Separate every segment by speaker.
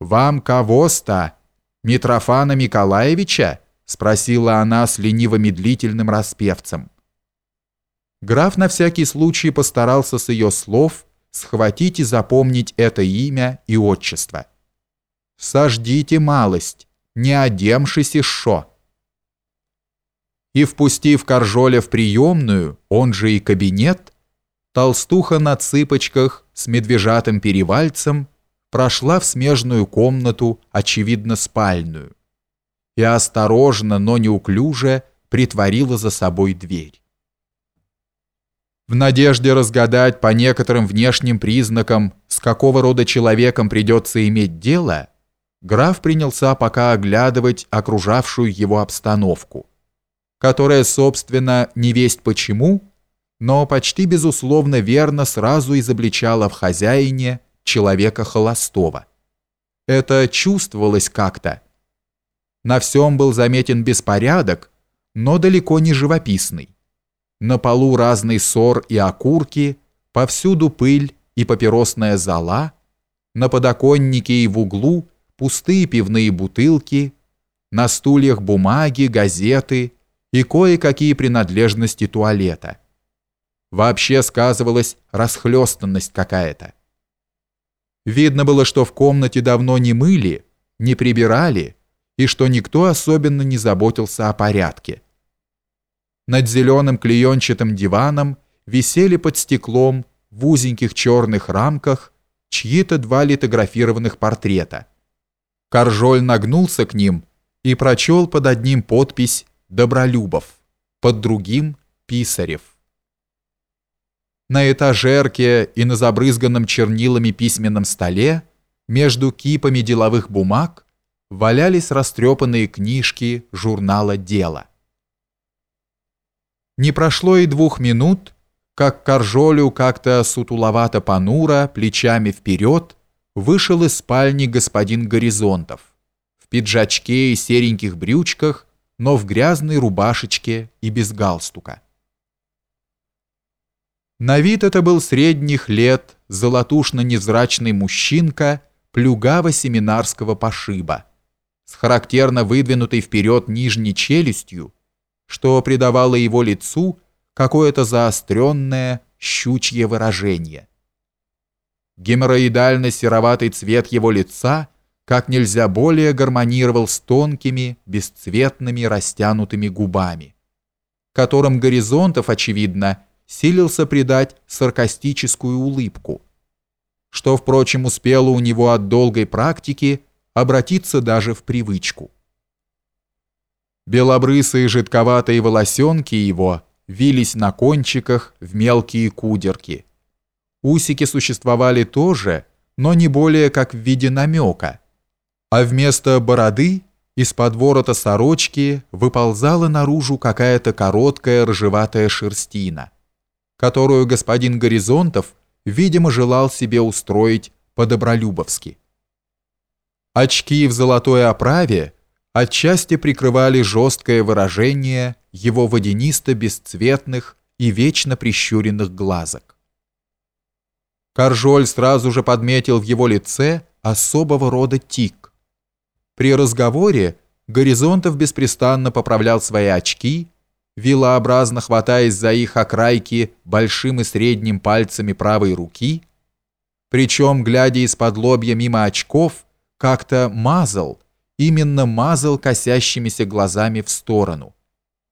Speaker 1: «Вам кого-то? Митрофана Николаевича?» — спросила она с лениво-медлительным распевцем. Граф на всякий случай постарался с ее слов схватить и запомнить это имя и отчество. «Сождите малость, не одемшись и шо!» И впустив Коржоля в приемную, он же и кабинет, толстуха на цыпочках с медвежатым перевальцем прошла в смежную комнату, очевидно спальную, и осторожно, но неуклюже притворила за собой дверь. В надежде разгадать по некоторым внешним признакам, с какого рода человеком придется иметь дело, граф принялся пока оглядывать окружавшую его обстановку, которая, собственно, не весть почему, но почти безусловно верно сразу изобличала в хозяине человека холостого. Это чувствовалось как-то. На всем был заметен беспорядок, но далеко не живописный. На полу разный ссор и окурки, повсюду пыль и папиросная зола, на подоконнике и в углу пустые пивные бутылки, на стульях бумаги, газеты и кое-какие принадлежности туалета. Вообще сказывалась расхлёстанность какая-то. Видно было, что в комнате давно не мыли, не прибирали, и что никто особенно не заботился о порядке. Над зеленым клеенчатым диваном висели под стеклом в узеньких черных рамках чьи-то два литографированных портрета. Коржоль нагнулся к ним и прочел под одним подпись «Добролюбов», под другим «Писарев». На этажерке и на забрызганном чернилами письменном столе между кипами деловых бумаг валялись растрепанные книжки журнала «Дело». Не прошло и двух минут, как Коржолю как-то сутуловато-понуро, плечами вперед, вышел из спальни господин Горизонтов в пиджачке и сереньких брючках, но в грязной рубашечке и без галстука. На вид это был средних лет, золотушно-невзрачный мужчинка плюгаво-семинарского пошиба, с характерно выдвинутой вперед нижней челюстью, что придавало его лицу какое-то заостренное щучье выражение. Геморроидально-сероватый цвет его лица как нельзя более гармонировал с тонкими, бесцветными, растянутыми губами, которым горизонтов, очевидно, силился придать саркастическую улыбку, что, впрочем, успело у него от долгой практики обратиться даже в привычку. Белобрысые жидковатые волосенки его вились на кончиках в мелкие кудерки. Усики существовали тоже, но не более как в виде намека, а вместо бороды из-под ворота сорочки выползала наружу какая-то короткая рыжеватая шерстина – которую господин Горизонтов, видимо, желал себе устроить по-добролюбовски. Очки в золотой оправе отчасти прикрывали жесткое выражение его водянисто-бесцветных и вечно прищуренных глазок. Каржоль сразу же подметил в его лице особого рода тик. При разговоре Горизонтов беспрестанно поправлял свои очки вилообразно хватаясь за их окрайки большим и средним пальцами правой руки, причем, глядя из-под лобья мимо очков, как-то мазал, именно мазал косящимися глазами в сторону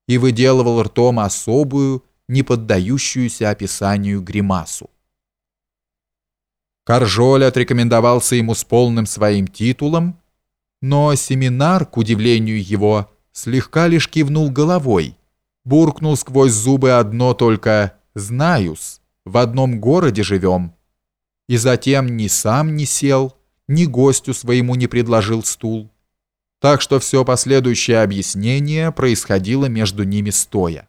Speaker 1: и выделывал ртом особую, не поддающуюся описанию гримасу. Коржоль отрекомендовался ему с полным своим титулом, но семинар, к удивлению его, слегка лишь кивнул головой, буркнул сквозь зубы одно только «знаюс», в одном городе живем. И затем ни сам не сел, ни гостю своему не предложил стул. Так что все последующее объяснение происходило между ними стоя.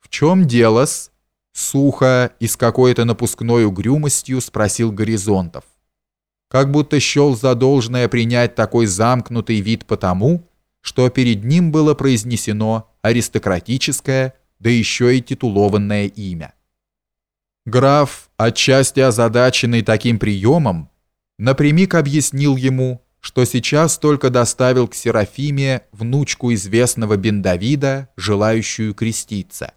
Speaker 1: «В чем дело-с?» Сухо и с какой-то напускной угрюмостью спросил Горизонтов. Как будто счел за должное принять такой замкнутый вид потому, что перед ним было произнесено аристократическое, да еще и титулованное имя. Граф, отчасти озадаченный таким приемом, напрямик объяснил ему, что сейчас только доставил к Серафиме внучку известного Бендавида, желающую креститься.